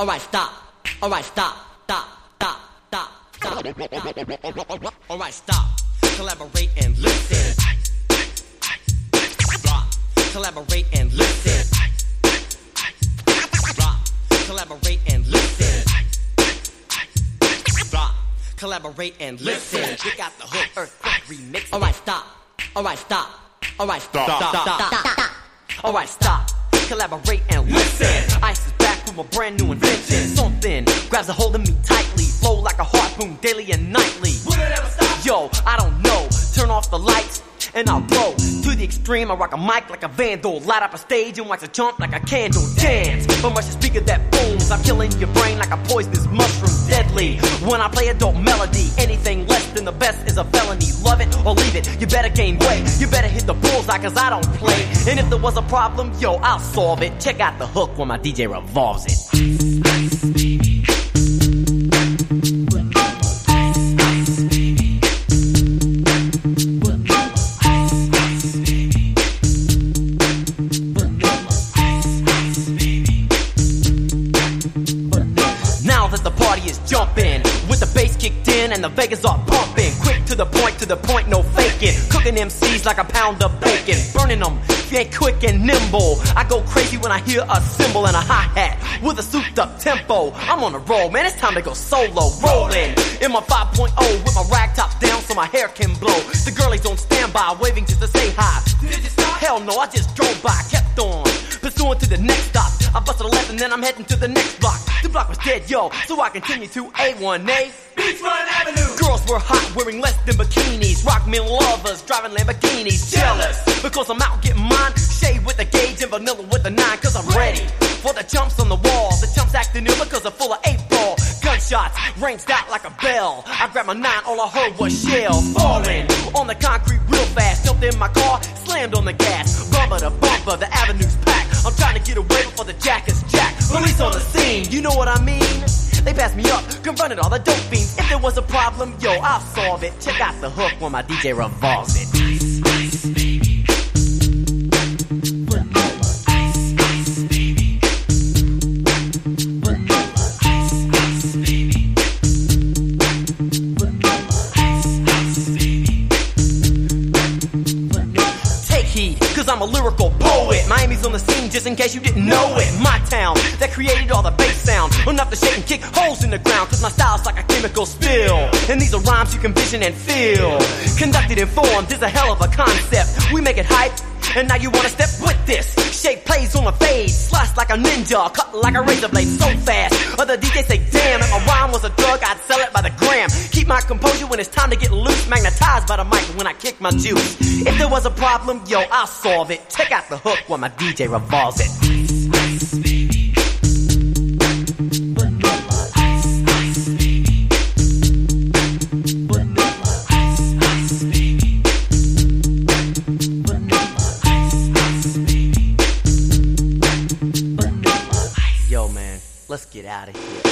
Alright, stop. Alright, stop. Stop. Stop. Stop. Stop. Alright, stop. Collaborate and listen. Rock. Collaborate and listen. Rock. Collaborate and listen. Rock. Collaborate and listen. We got the hook, earthquake remix. Alright, stop. Alright, stop. Alright, stop. Stop. Stop. Stop. Alright, stop. Collaborate and listen. Ice with a brand new invention. Something grabs a hold of me tightly. Flow like a harpoon daily and nightly. Will it ever stop? Yo, I don't know. Turn off the lights and I'll blow to the extreme. I rock a mic like a vandal, light up a stage and watch a jump like a candle. Dance from rush a speaker that booms. I'm killing your brain like a poisonous mushroom, deadly. When I play a dope melody, anything less than the best is a felony. Or leave it, you better gain weight. You better hit the bullseye, cause I don't play. And if there was a problem, yo, I'll solve it. Check out the hook when my DJ revolves it. Now that the party is jumping, with the bass kicked in and the Vegas are pumping. Quick to the point, the point, no faking. Cooking MCs like a pound of bacon. Burning them, yeah, quick and nimble. I go crazy when I hear a cymbal and a hi hat with a souped up tempo. I'm on a roll, man, it's time to go solo. Rolling in my 5.0 with my rag top down so my hair can blow. The girlies on standby, waving just to say hi. You? Hell no, I just drove by, kept on. Pursuing to the next stop. I busted a left and then I'm heading to the next block. The block was dead, yo, so I continue to A1A. Beachfront Avenue. Girls were hot, wearing less than bikinis. Rock men lovers, driving Lamborghinis. Jealous, because I'm out getting mine. Shade with the gauge and vanilla with the nine, cause I'm ready. For the jumps on the wall. The jumps acting new because they're full of eight ball. Gunshots ranged out like a bell. I grabbed my nine, all I heard was shells falling on the concrete real fast. Jumped in my car, slammed on the gas. Bumper to bumper, the avenue's packed. I'm trying to get away before the jack is jacked. Police on the scene, you know what I mean? They passed me up, confronted all the dope fiends. If there was a problem, yo, I'll solve it. Check out the hook when my DJ revolves it. Take heed, cause I'm a lyrical. Miami's on the scene just in case you didn't know it. My town that created all the bass sound. Enough to shake and kick holes in the ground, cause my style's like a chemical spill. And these are rhymes you can vision and feel. Conducted in forms is a hell of a concept. We make it hype. And now you wanna step with this Shape plays on a fade Slice like a ninja Cut like a razor blade so fast Other DJs say when it's time to get loose Magnetized by the mic when I kick my juice. If there was a problem, yo, I'll solve it. Check out the hook while my DJ revolves it. Yo, man, let's get out of here.